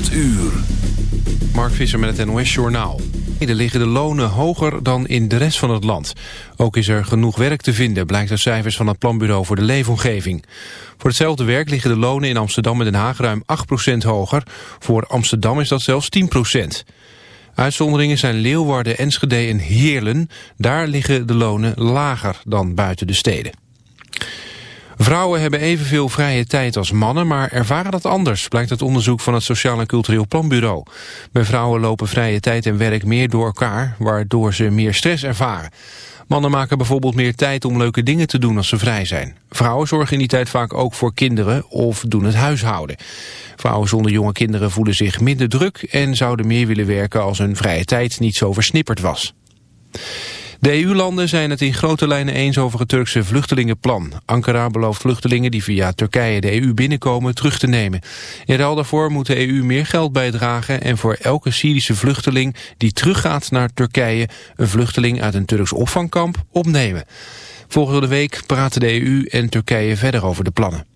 8 uur. Mark Visser met het NOS Journaal. Er liggen de lonen hoger dan in de rest van het land. Ook is er genoeg werk te vinden, blijkt uit cijfers van het Planbureau voor de Leefomgeving. Voor hetzelfde werk liggen de lonen in Amsterdam en Den Haag ruim 8% hoger. Voor Amsterdam is dat zelfs 10%. Uitzonderingen zijn Leeuwarden, Enschede en Heerlen. Daar liggen de lonen lager dan buiten de steden. Vrouwen hebben evenveel vrije tijd als mannen, maar ervaren dat anders, blijkt uit onderzoek van het Sociaal en Cultureel Planbureau. Bij vrouwen lopen vrije tijd en werk meer door elkaar, waardoor ze meer stress ervaren. Mannen maken bijvoorbeeld meer tijd om leuke dingen te doen als ze vrij zijn. Vrouwen zorgen in die tijd vaak ook voor kinderen of doen het huishouden. Vrouwen zonder jonge kinderen voelen zich minder druk en zouden meer willen werken als hun vrije tijd niet zo versnipperd was. De EU-landen zijn het in grote lijnen eens over het Turkse vluchtelingenplan. Ankara belooft vluchtelingen die via Turkije de EU binnenkomen terug te nemen. In ruil daarvoor moet de EU meer geld bijdragen en voor elke Syrische vluchteling die teruggaat naar Turkije een vluchteling uit een Turks opvangkamp opnemen. Volgende week praten de EU en Turkije verder over de plannen.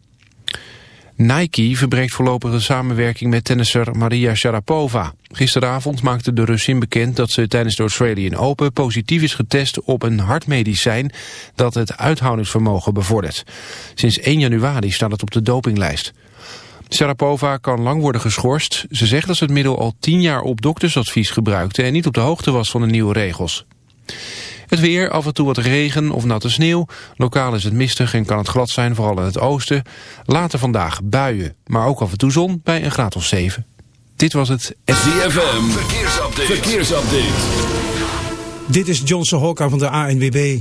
Nike verbreekt voorlopig een samenwerking met tennisser Maria Sharapova. Gisteravond maakte de Russin bekend dat ze tijdens de Australian Open positief is getest op een hartmedicijn dat het uithoudingsvermogen bevordert. Sinds 1 januari staat het op de dopinglijst. Sharapova kan lang worden geschorst. Ze zegt dat ze het middel al 10 jaar op doktersadvies gebruikte en niet op de hoogte was van de nieuwe regels. Het weer, af en toe wat regen of natte sneeuw. Lokaal is het mistig en kan het glad zijn, vooral in het oosten. Later vandaag buien, maar ook af en toe zon bij een graad of 7. Dit was het... ZFM, verkeersupdate. verkeersupdate. Dit is Johnson Hokka van de ANWB.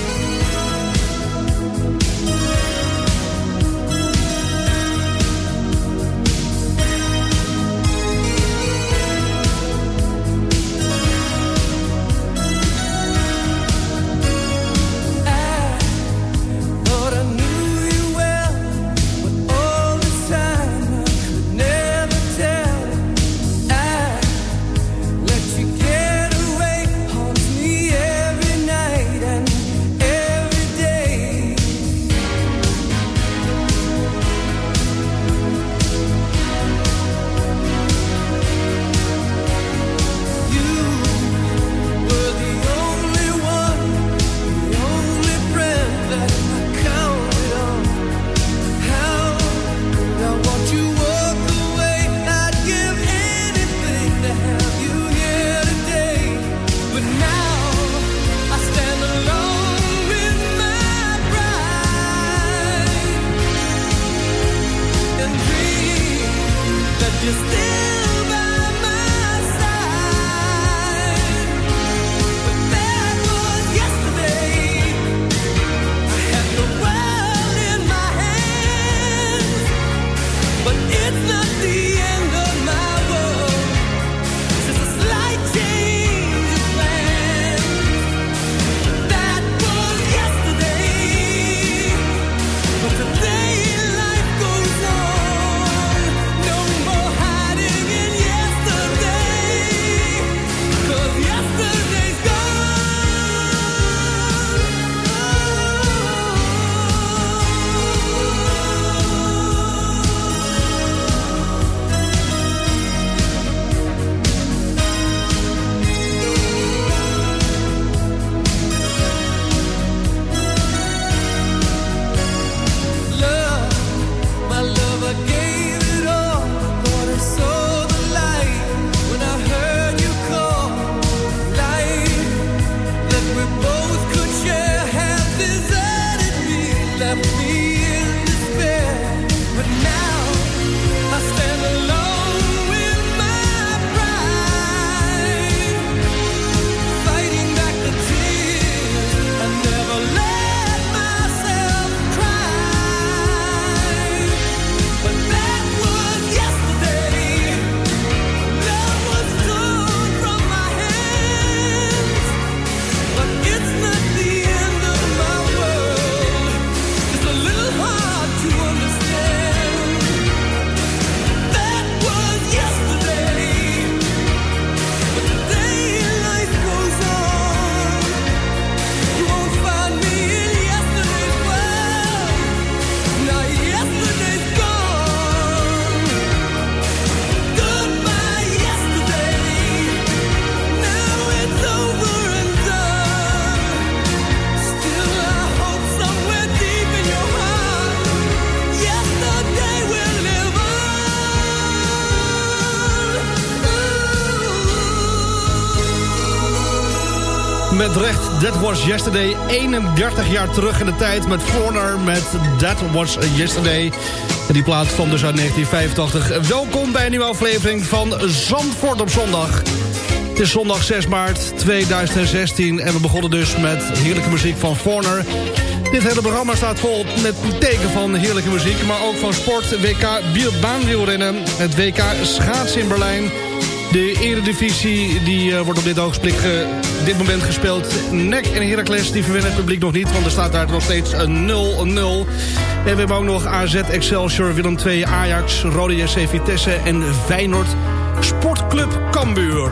Met recht, That Was Yesterday. 31 jaar terug in de tijd met Foreigner met That Was Yesterday. En die plaat stond dus uit 1985. Welkom bij een nieuwe aflevering van Zandvoort op zondag. Het is zondag 6 maart 2016 en we begonnen dus met heerlijke muziek van Foreigner. Dit hele programma staat vol met teken van heerlijke muziek... maar ook van sport, WK baanwielrennen, het WK schaatsen in Berlijn... De eredivisie die, uh, wordt op dit ogenblik uh, dit moment gespeeld. NEC en Heracles die verwinnen het publiek nog niet... want er staat daar nog steeds een 0-0. En we hebben ook nog AZ, Excelsior, Willem II, Ajax... Rode JC Vitesse en Feyenoord Sportclub Cambuur.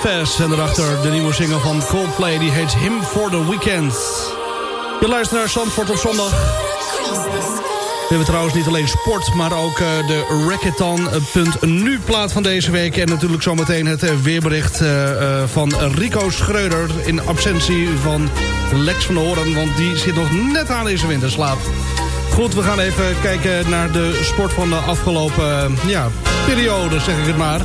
Fast. En daarachter de nieuwe single van Coldplay. Die heet Him for the Weekend. Je luistert naar Zandvoort op zondag. We hebben trouwens niet alleen sport, maar ook eh, de Racketon.nu plaat van deze week. En natuurlijk zometeen het eh, weerbericht eh, van Rico Schreuder... in absentie van Lex van Horen, want die zit nog net aan deze winterslaap. Goed, we gaan even kijken naar de sport van de afgelopen ja, periode, zeg ik het maar.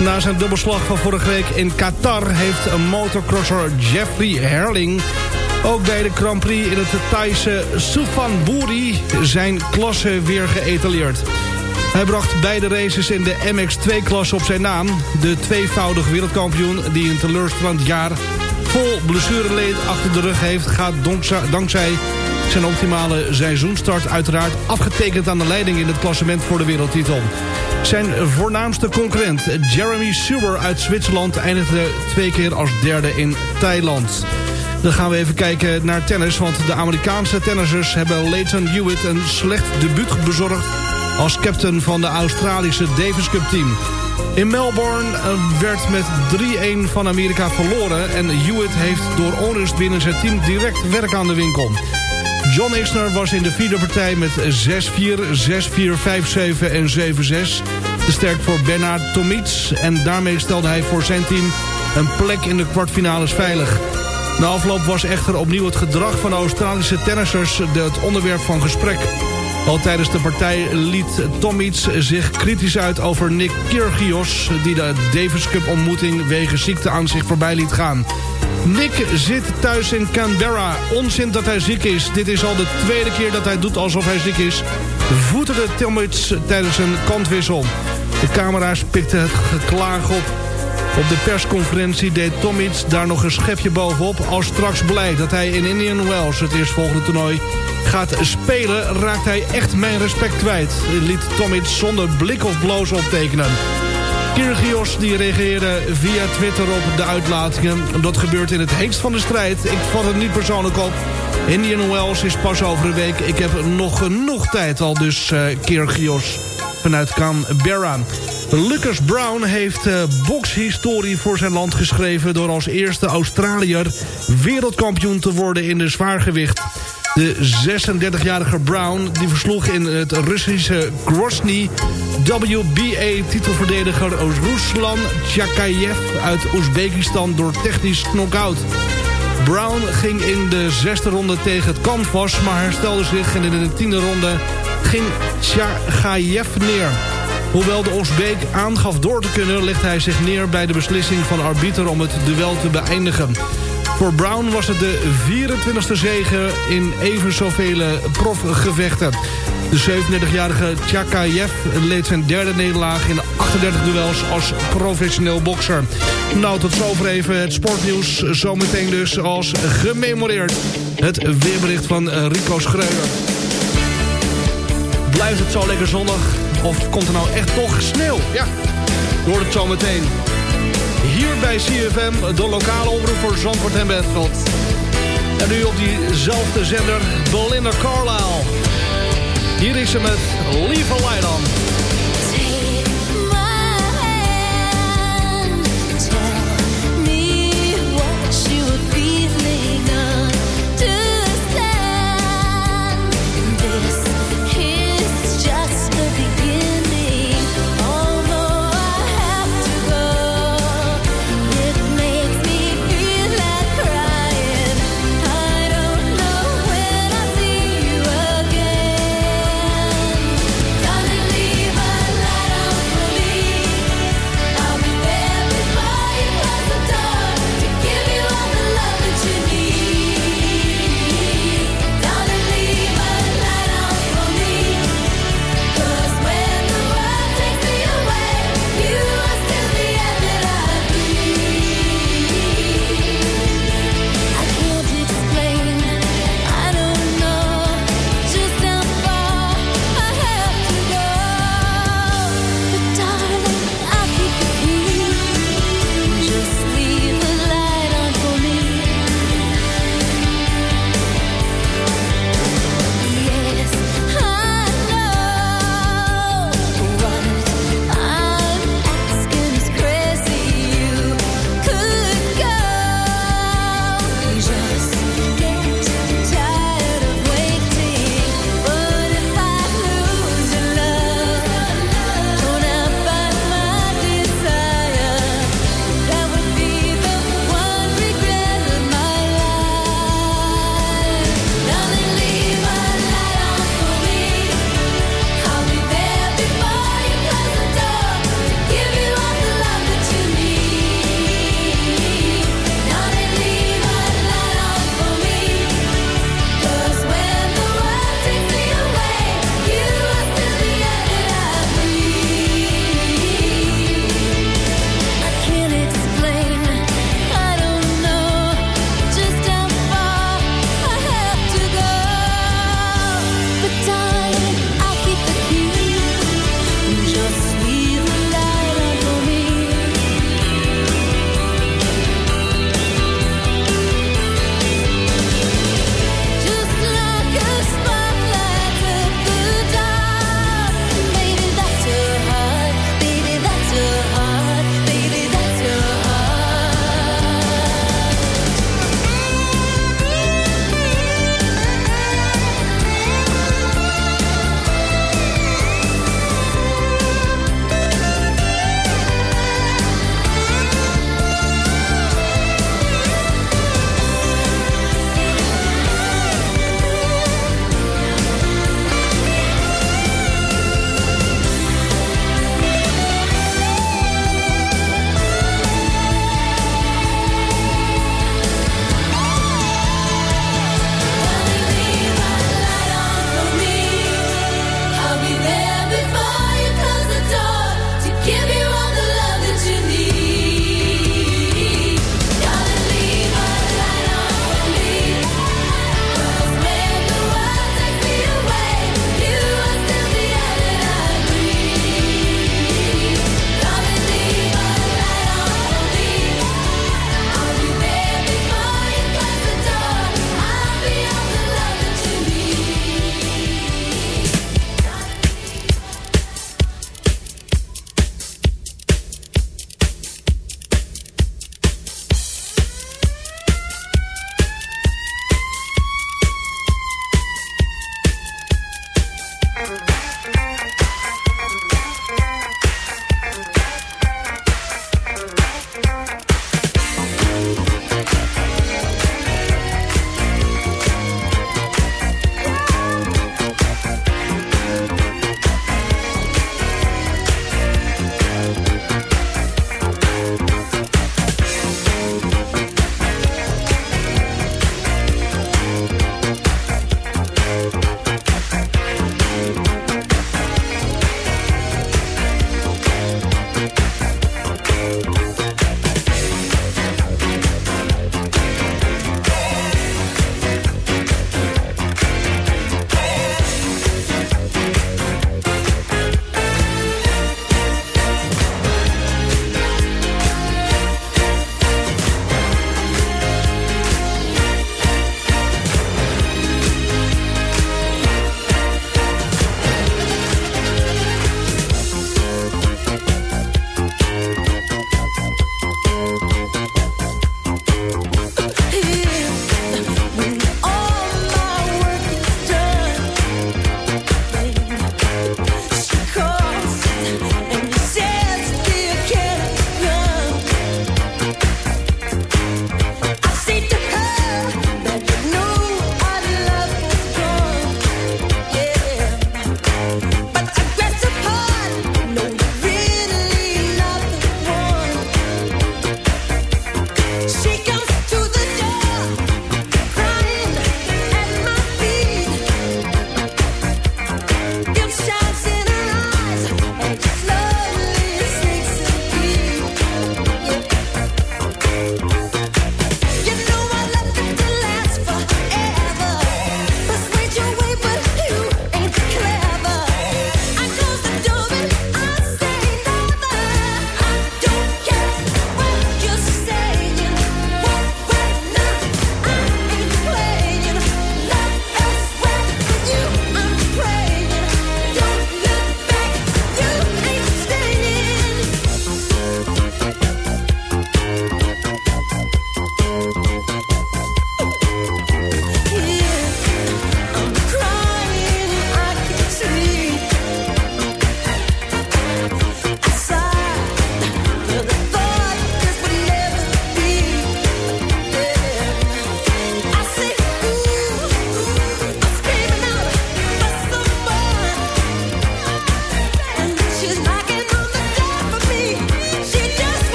Na zijn dubbelslag van vorige week in Qatar... heeft een motocrosser Jeffrey Herling... ook bij de Grand Prix in het Thaise Suphanburi... zijn klasse weer geëtaleerd. Hij bracht beide races in de MX2-klasse op zijn naam. De tweevoudig wereldkampioen die een teleurstellend jaar... vol blessureleed achter de rug heeft... gaat dankzij zijn optimale seizoenstart uiteraard afgetekend aan de leiding in het klassement voor de wereldtitel. Zijn voornaamste concurrent, Jeremy Sewer uit Zwitserland, eindigde twee keer als derde in Thailand. Dan gaan we even kijken naar tennis, want de Amerikaanse tennissers hebben Leighton Hewitt een slecht debuut bezorgd als captain van de Australische Davis Cup team. In Melbourne eh, werd met 3-1 van Amerika verloren en Hewitt heeft door onrust binnen zijn team direct werk aan de winkel. John Isner was in de vierde partij met 6-4, 6-4, 5-7 en 7-6. De sterk voor Bernard Tomits. En daarmee stelde hij voor zijn team een plek in de kwartfinales veilig. Na afloop was echter opnieuw het gedrag van de Australische tennissers het onderwerp van gesprek. Al tijdens de partij liet Tomits zich kritisch uit over Nick Kyrgios... die de Davis Cup ontmoeting wegens ziekte aan zich voorbij liet gaan. Nick zit thuis in Canberra. Onzin dat hij ziek is. Dit is al de tweede keer dat hij doet alsof hij ziek is. Voeterde Tomits tijdens een kantwissel. De camera's pikten het geklaag op. Op de persconferentie deed Tomits daar nog een schepje bovenop... als straks blijkt dat hij in Indian Wells, het eerstvolgende toernooi... gaat spelen, raakt hij echt mijn respect kwijt. Liet Tomic zonder blik of bloos optekenen. Kyrgios die reageerde via Twitter op de uitlatingen. Dat gebeurt in het heetst van de strijd. Ik vat het niet persoonlijk op. Indian Wells is pas over een week. Ik heb nog genoeg tijd al, dus uh, Kyrgios vanuit Canberra. Lucas Brown heeft uh, bokshistorie voor zijn land geschreven... door als eerste Australiër wereldkampioen te worden in de zwaargewicht. De 36-jarige Brown die versloeg in het Russische Grozny... WBA-titelverdediger Ruslan Chakayev uit Oezbekistan door technisch knockout. Brown ging in de zesde ronde tegen het canvas... maar herstelde zich en in de tiende ronde ging Chagayev neer. Hoewel de Oezbeek aangaf door te kunnen... legt hij zich neer bij de beslissing van arbiter om het duel te beëindigen. Voor Brown was het de 24e zege in even zoveel profgevechten. De 37-jarige Chakayev leed zijn derde nederlaag in 38 duels als professioneel bokser. Nou, tot zover even het sportnieuws. Zometeen dus als gememoreerd. Het weerbericht van Rico Schreuder. Blijft het zo lekker zonnig? Of komt er nou echt toch sneeuw? Ja, hoort het zo meteen. Hier bij CFM, de lokale omroep voor Zandvoort en Bentveld. En nu op diezelfde zender, Belinda Carlisle. Hier is ze met Lieve Light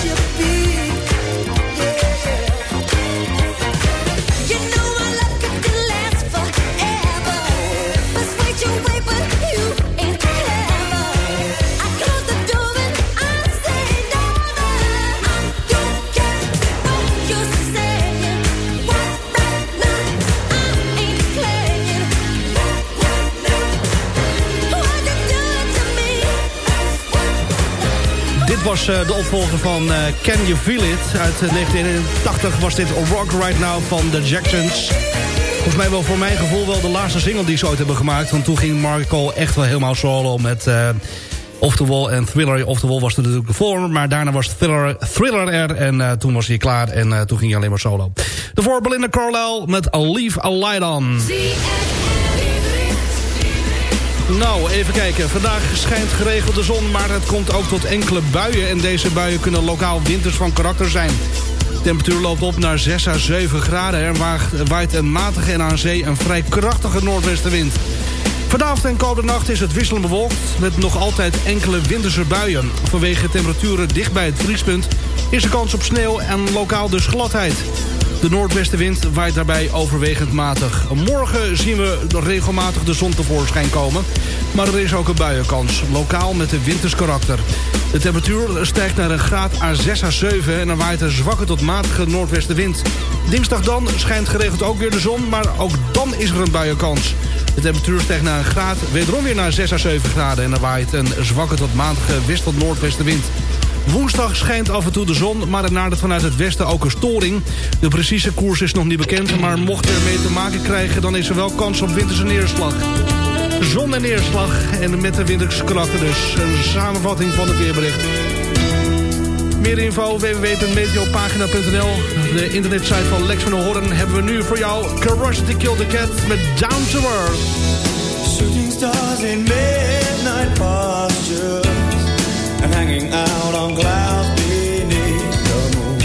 should be Dit was eh, de opvolger van eh, Can You Feel It. Uit eh, 1981 was dit Rock Right Now van The Jacksons. Volgens mij wel voor mijn gevoel wel de laatste single die ze ooit hebben gemaakt. Want toen ging Mark Cole echt wel helemaal solo met... eh Off the Wall en Thriller. Off the Wall was er natuurlijk de vorm, maar daarna was Thriller, Thriller er. En eh, toen was hij klaar en eh, toen ging hij alleen maar solo. Daarvoor Belinda Carlisle met A Leave a Light On. Nou, even kijken. Vandaag schijnt geregeld de zon, maar het komt ook tot enkele buien. En deze buien kunnen lokaal winters van karakter zijn. De temperatuur loopt op naar 6 à 7 graden. Er waait een matige en aan zee een vrij krachtige noordwestenwind. Vanavond en komende nacht is het wisselend bewolkt... met nog altijd enkele winterse buien. Vanwege temperaturen dicht bij het vriespunt... is er kans op sneeuw en lokaal dus gladheid. De noordwestenwind waait daarbij overwegend matig. Morgen zien we regelmatig de zon tevoorschijn komen. Maar er is ook een buienkans, lokaal met een winters karakter. De temperatuur stijgt naar een graad aan 6 à 7... en er waait een zwakke tot matige noordwestenwind. Dinsdag dan schijnt geregeld ook weer de zon... maar ook dan is er een buienkans. De temperatuur stijgt naar een graad, wederom weer naar 6 à 7 graden... en er waait een zwakke tot matige tot noordwestenwind. Woensdag schijnt af en toe de zon, maar nadert vanuit het westen ook een storing. De precieze koers is nog niet bekend, maar mocht je ermee te maken krijgen... dan is er wel kans op winterse neerslag. Zon en neerslag en met de winterskrachten dus. Een samenvatting van het weerbericht. Meer info www.meteopagina.nl De internetsite van Lex van der Hoorn hebben we nu voor jou... Curiosity Kill the Cat met Down to Earth. Shooting stars in midnight postures and hanging out on clouds beneath the moon.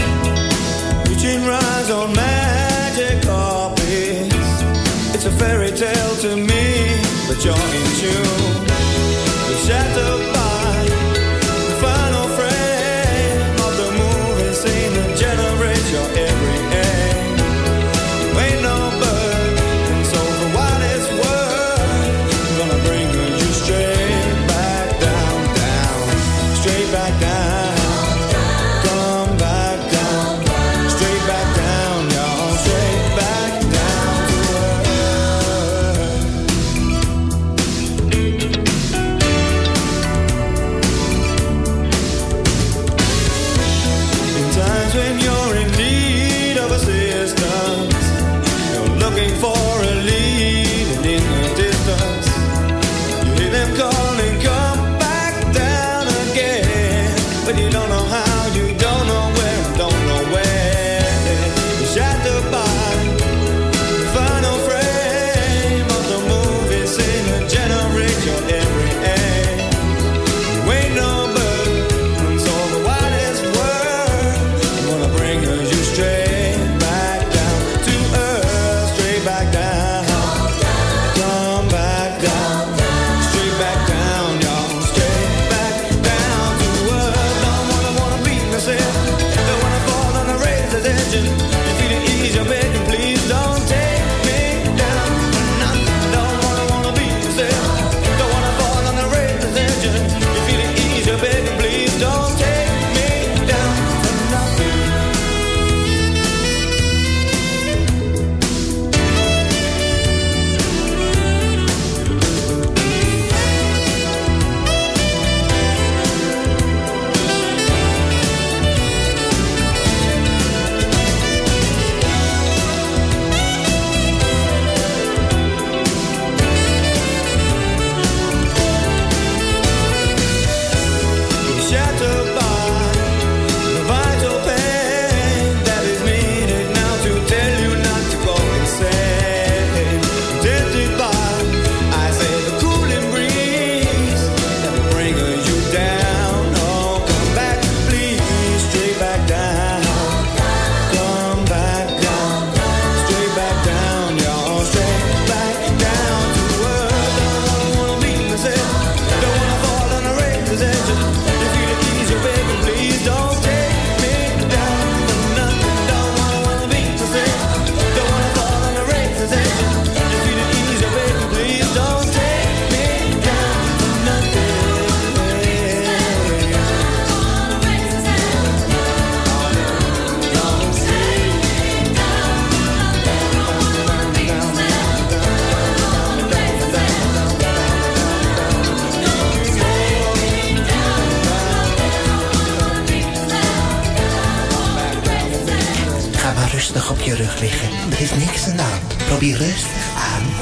Reaching rise on magic carpets. It's a fairy tale to me, but you're in tune.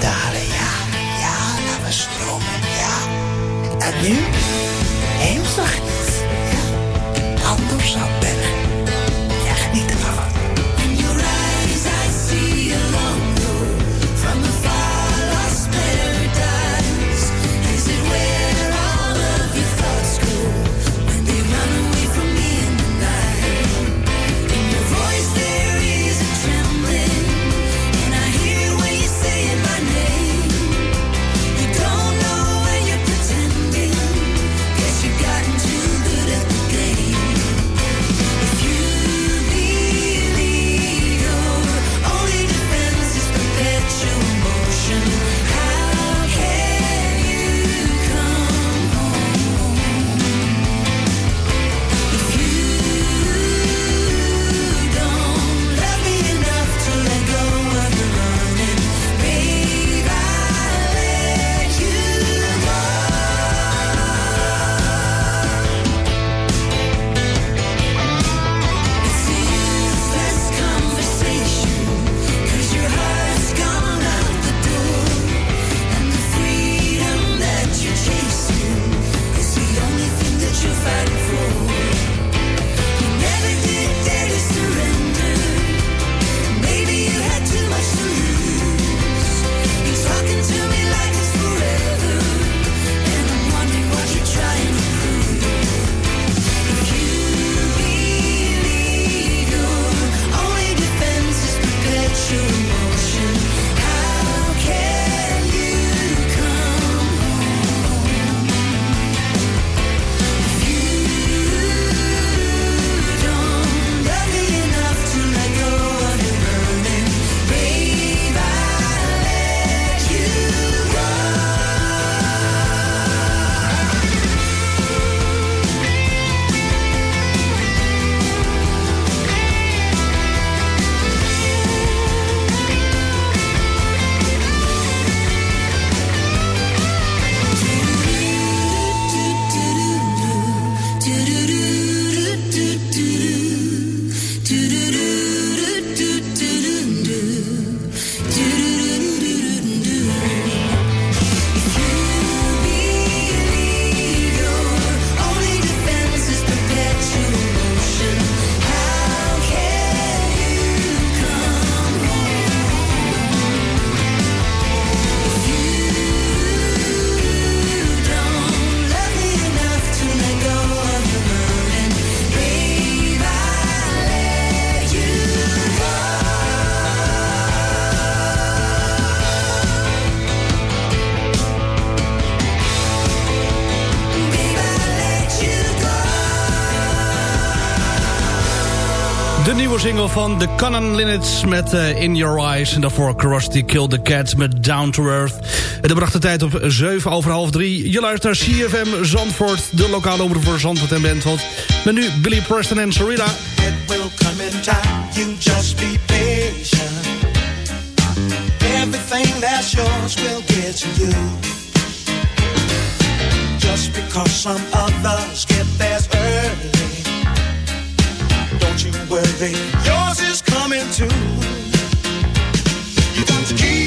Daar ja, ja, laat we stromen, ja. En nu, heemsdag iets, ja, anders aan bergen, ja, geniet ervan. van de Cannon Linnets met eh, In Your Eyes. En daarvoor Krusty Kill the Cat met Down to Earth. En dat bracht de tijd op 7 over half 3. Je luistert naar CFM Zandvoort, de lokale omroep voor Zandvoort en Benthot. Met nu Billy Preston en Sarita. It will come in time, you just be patient. Everything that's yours will get to you. Just because some others get theirs early. you worthy. Yours is coming too. You got to keep.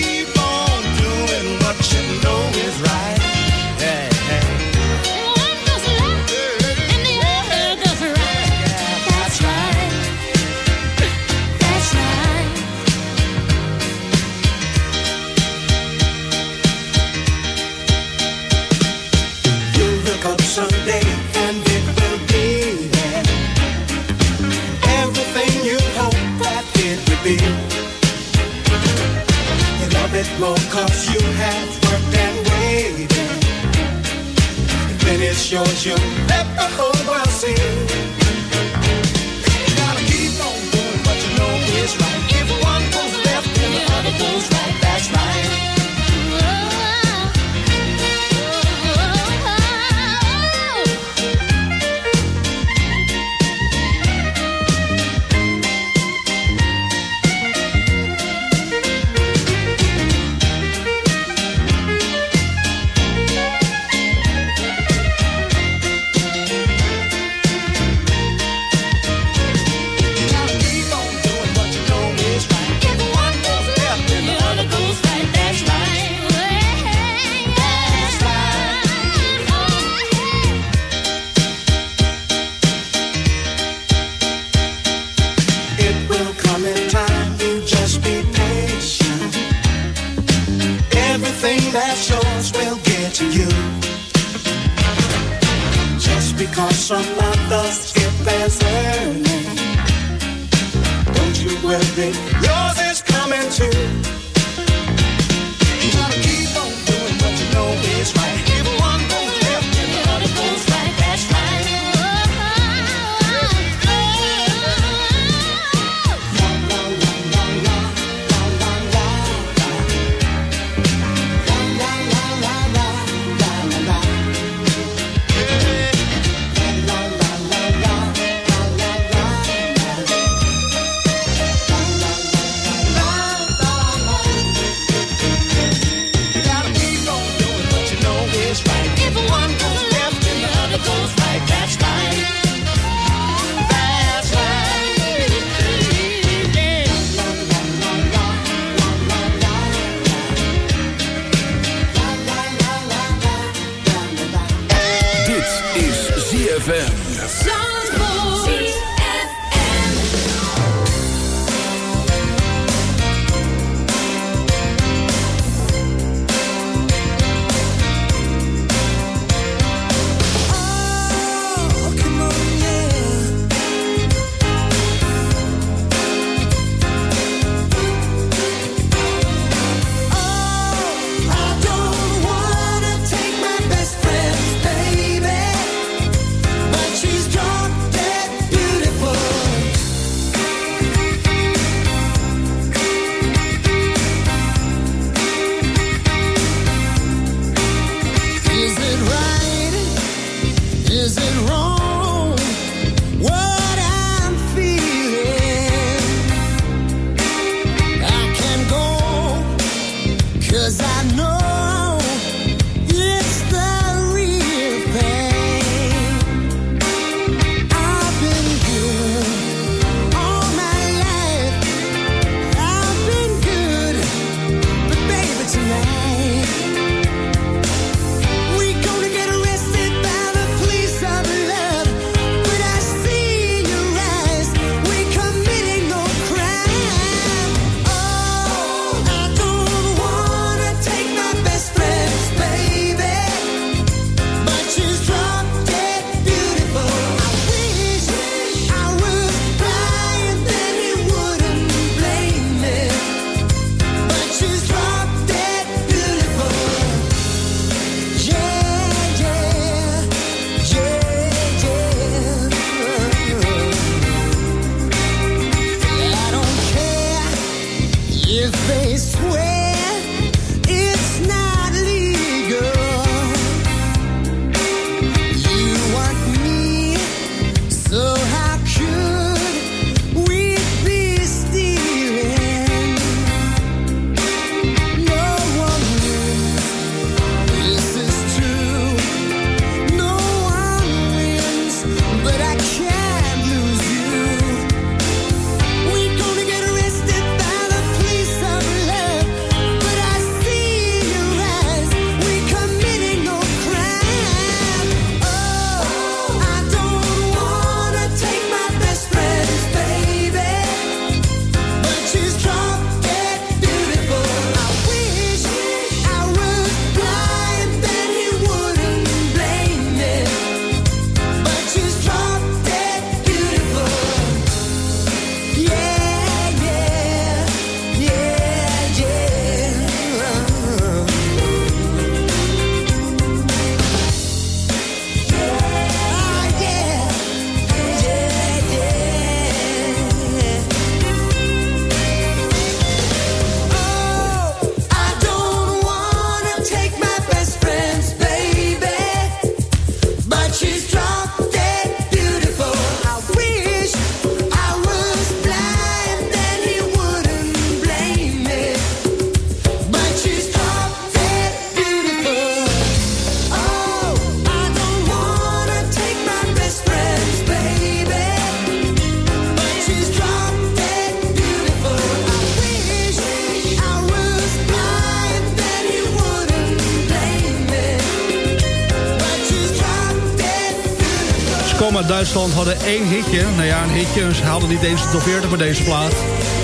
Uit Duitsland, hadden één hitje. Nou ja, een hitje. Ze haalden niet eens de top 40 met deze plaat.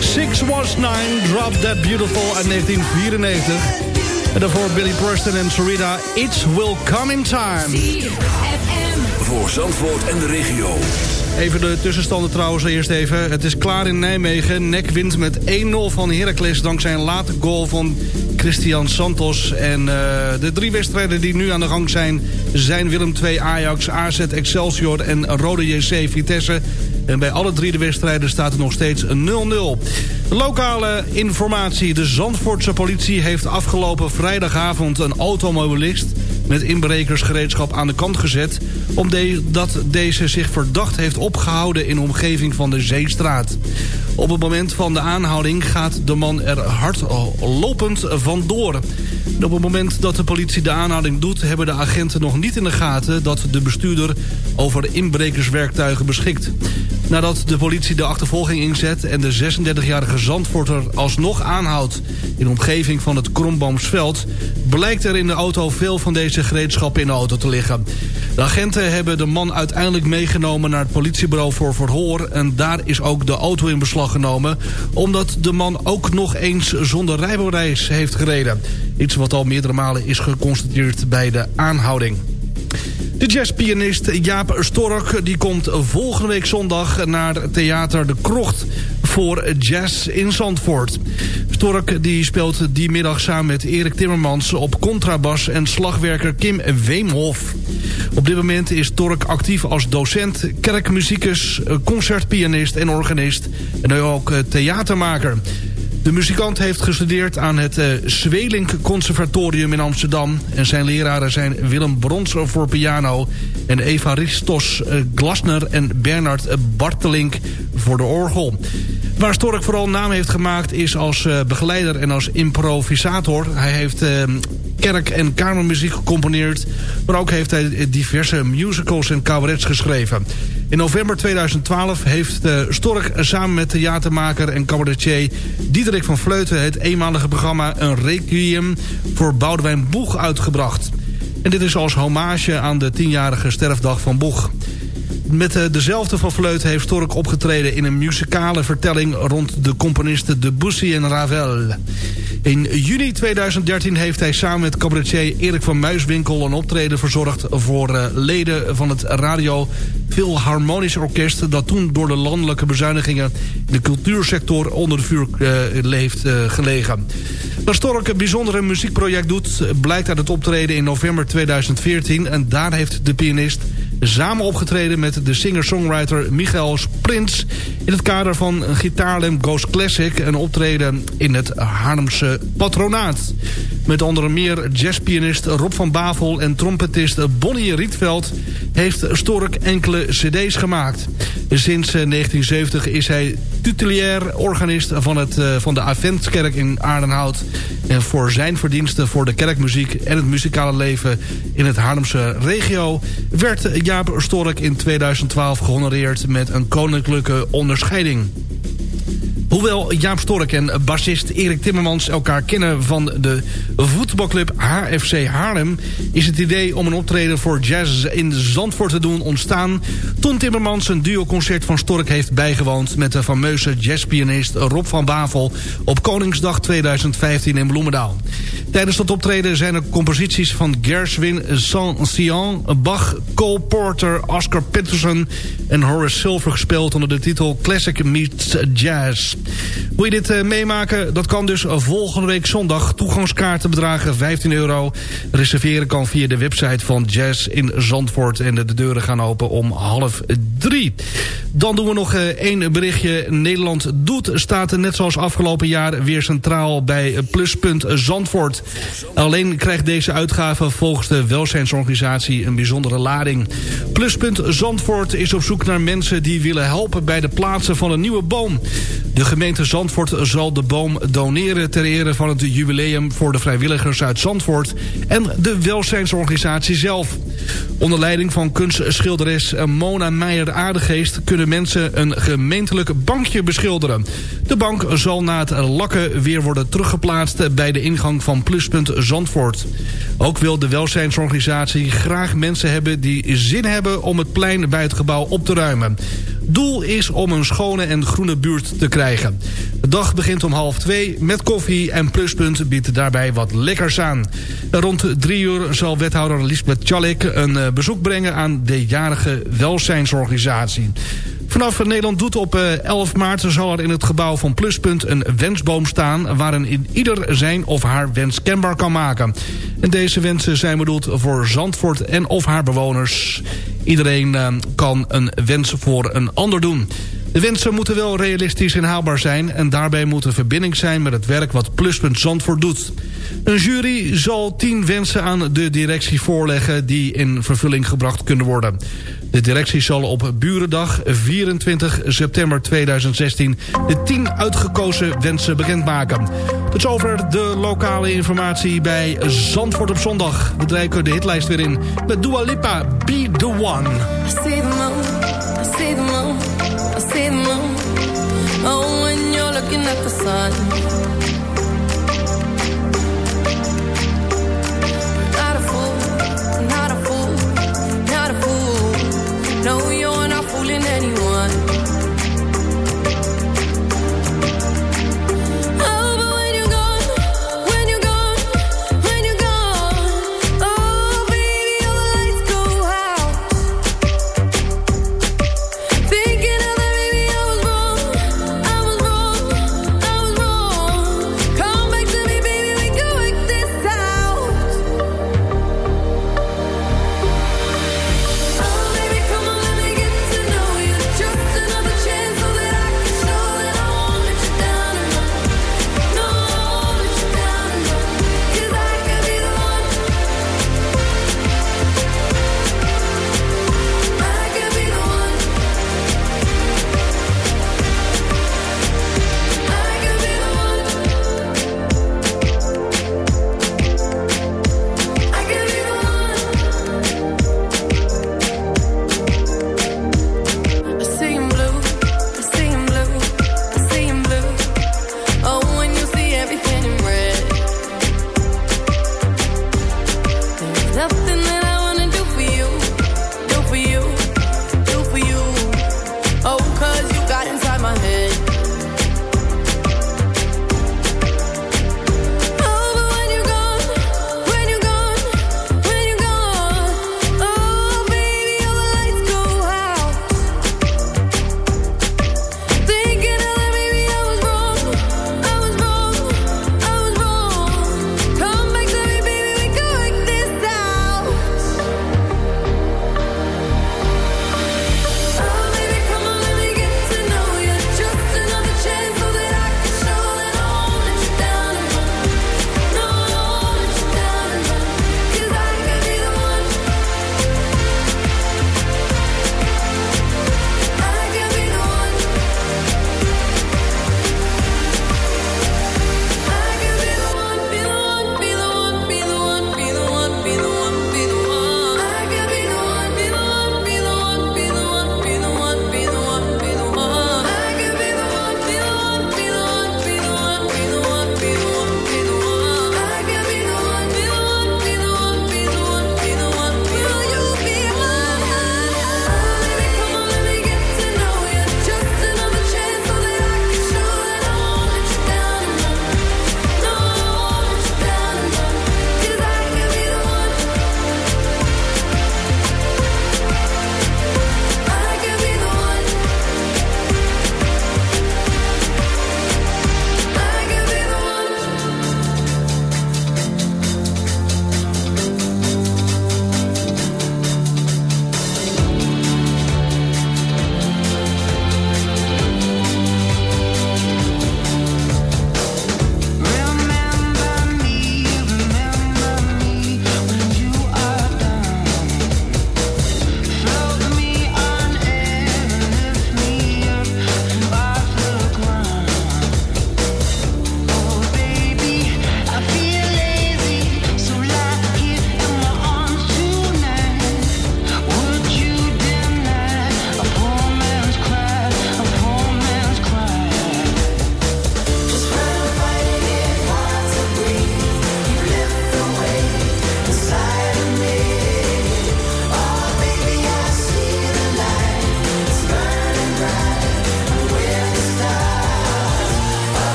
Six Was Nine, Drop That Beautiful uit 1994. En daarvoor Billy Preston en Sarita, It Will Come In Time. Voor Zandvoort en de regio. Even de tussenstanden trouwens eerst even. Het is klaar in Nijmegen. Nek wint met 1-0 van Heracles dankzij een late goal van Christian Santos. En uh, de drie wedstrijden die nu aan de gang zijn... zijn Willem II, Ajax, AZ, Excelsior en Rode JC Vitesse. En bij alle drie de wedstrijden staat er nog steeds 0-0. Lokale informatie. De Zandvoortse politie heeft afgelopen vrijdagavond een automobilist met inbrekersgereedschap aan de kant gezet... omdat deze zich verdacht heeft opgehouden in de omgeving van de Zeestraat. Op het moment van de aanhouding gaat de man er hard lopend vandoor. En op het moment dat de politie de aanhouding doet... hebben de agenten nog niet in de gaten dat de bestuurder over inbrekerswerktuigen beschikt. Nadat de politie de achtervolging inzet en de 36-jarige Zandvoorter alsnog aanhoudt... in de omgeving van het Kromboomsveld... blijkt er in de auto veel van deze gereedschappen in de auto te liggen. De agenten hebben de man uiteindelijk meegenomen naar het politiebureau voor verhoor... en daar is ook de auto in beslag genomen... omdat de man ook nog eens zonder rijbewijs heeft gereden. Iets wat al meerdere malen is geconstateerd bij de aanhouding. De jazzpianist Jaap Stork die komt volgende week zondag naar Theater De Krocht voor jazz in Zandvoort. Stork die speelt die middag samen met Erik Timmermans op contrabas en slagwerker Kim Weemhof. Op dit moment is Stork actief als docent, kerkmuzikus, concertpianist en organist en nu ook theatermaker. De muzikant heeft gestudeerd aan het uh, Zwelink Conservatorium in Amsterdam. En zijn leraren zijn Willem Brons voor piano... en Evaristos uh, Glasner en Bernard Bartelink voor de orgel. Waar Stork vooral naam heeft gemaakt is als uh, begeleider en als improvisator. Hij heeft kerk- en kamermuziek gecomponeerd... maar ook heeft hij diverse musicals en cabarets geschreven. In november 2012 heeft Stork samen met theatermaker en cabaretier... Diederik van Vleuten het eenmalige programma Een Requiem voor Boudewijn Boeg uitgebracht. En dit is als hommage aan de tienjarige sterfdag van Boeg. Met dezelfde van Vleuten heeft Stork opgetreden in een muzikale vertelling... rond de componisten Debussy en Ravel. In juni 2013 heeft hij samen met cabaretier Erik van Muiswinkel... een optreden verzorgd voor uh, leden van het Radio Philharmonisch Orkest... dat toen door de landelijke bezuinigingen... in de cultuursector onder de vuur uh, leeft uh, gelegen. Dat Stork een bijzondere muziekproject doet... blijkt uit het optreden in november 2014... en daar heeft de pianist samen opgetreden met de singer-songwriter Michael Sprins... in het kader van Gitaarlem Ghost Classic... een optreden in het Haarlemse patronaat. Met onder meer jazzpianist Rob van Bavel en trompetist Bonnie Rietveld... heeft Stork enkele cd's gemaakt. Sinds 1970 is hij titulair organist van, het, van de Aventskerk in Aardenhout... en voor zijn verdiensten voor de kerkmuziek en het muzikale leven in het Haarlemse regio... werd Jaap Stork in 2012 gehonoreerd met een koninklijke onderscheiding. Hoewel Jaap Stork en bassist Erik Timmermans elkaar kennen van de voetbalclub HFC Haarlem... is het idee om een optreden voor jazz in Zandvoort te doen ontstaan... toen Timmermans een duoconcert van Stork heeft bijgewoond... met de fameuze jazzpianist Rob van Bavel op Koningsdag 2015 in Bloemendaal. Tijdens dat optreden zijn er composities van Gershwin, Saint-Sian, Bach, Cole Porter, Oscar Peterson en Horace Silver gespeeld onder de titel Classic Meets Jazz. Wil je dit uh, meemaken? Dat kan dus volgende week zondag. Toegangskaarten bedragen 15 euro. Reserveren kan via de website van Jazz in Zandvoort. En de deuren gaan open om half drie. Dan doen we nog uh, één berichtje. Nederland doet staat net zoals afgelopen jaar weer centraal bij Pluspunt Zandvoort. Alleen krijgt deze uitgave volgens de welzijnsorganisatie een bijzondere lading. Pluspunt Zandvoort is op zoek naar mensen die willen helpen bij de plaatsen van een nieuwe boom. De gemeente Zandvoort zal de boom doneren ter ere van het jubileum voor de vrijwilligers uit Zandvoort en de welzijnsorganisatie zelf. Onder leiding van kunstschilderes Mona Meijer Aardegeest kunnen mensen een gemeentelijk bankje beschilderen. De bank zal na het lakken weer worden teruggeplaatst bij de ingang van Pluspunt Zandvoort. Ook wil de welzijnsorganisatie graag mensen hebben die zin hebben om het plein bij het gebouw op te ruimen. Doel is om een schone en groene buurt te krijgen. De dag begint om half twee met koffie en Pluspunt biedt daarbij wat lekkers aan. Rond drie uur zal wethouder Lisbeth Tjallik een eh, bezoek brengen aan de jarige welzijnsorganisatie. Vanaf Nederland Doet op eh, 11 maart zal er in het gebouw van Pluspunt een wensboom staan... waarin ieder zijn of haar wens kenbaar kan maken. En deze wensen zijn bedoeld voor Zandvoort en of haar bewoners. Iedereen eh, kan een wens voor een ander doen. De wensen moeten wel realistisch en haalbaar zijn... en daarbij moet een verbinding zijn met het werk wat Pluspunt Zandvoort doet. Een jury zal tien wensen aan de directie voorleggen... die in vervulling gebracht kunnen worden. De directie zal op Burendag 24 september 2016... de 10 uitgekozen wensen bekendmaken. Tot zover de lokale informatie bij Zandvoort op zondag. We duiken de hitlijst weer in met Dua Lipa, Be The One. I the moon, I the moon, I the moon. Oh, when you're looking at the sun.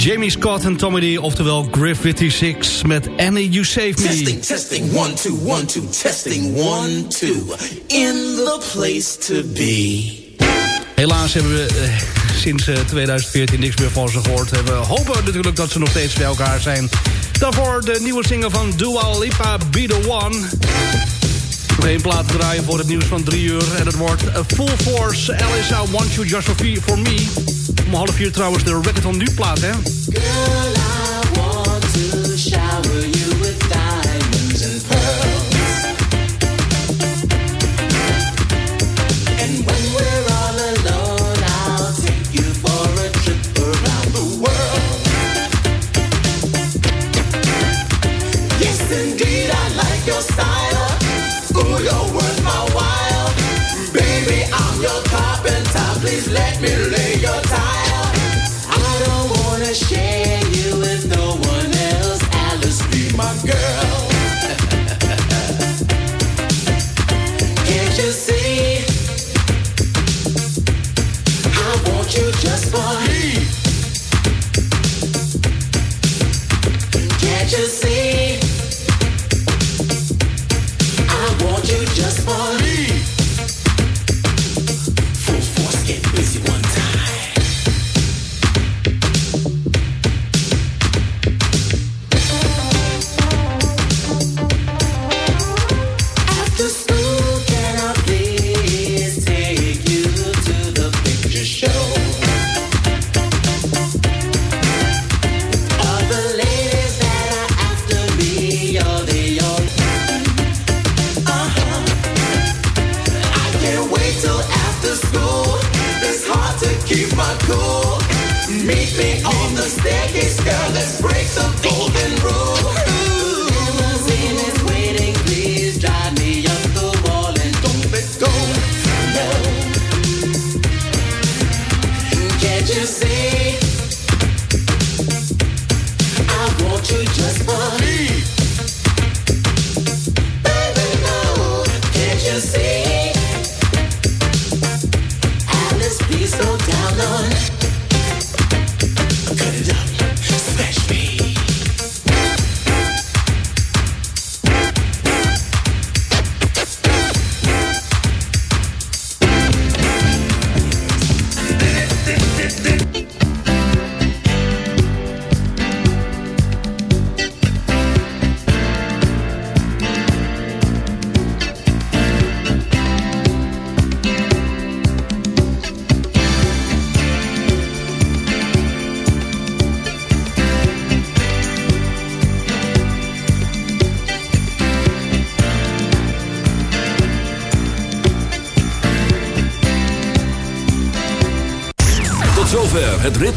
Jamie Scott en Tommy D, oftewel Griff 56 met Annie You Save Me. Testing, testing, one, two, one, two, testing, one, two. In the place to be. Helaas hebben we eh, sinds eh, 2014 niks meer van ze gehoord. We hopen natuurlijk dat ze nog steeds bij elkaar zijn. Daarvoor de nieuwe single van Dua Lipa, Be The One. Nog één plaat draaien voor het nieuws van drie uur. En het wordt a Full Force, Elisa, Want You Just For Me. Om half vier trouwens de Record on Nu plaat, hè?